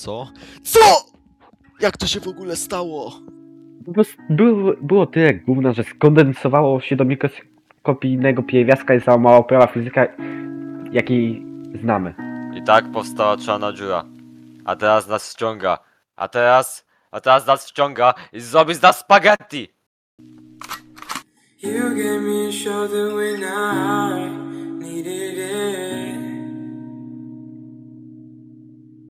Co? CO?! Jak to się w ogóle stało? Po było, było tyle gówna, że skondensowało się do mikroskopijnego pierwiastka i załamała prawa fizyka, jakiej znamy. I tak powstała czarna dziura. A teraz nas ściąga. A teraz... A teraz nas ściąga i zrobi z nas spaghetti! You gave me a shoulder when I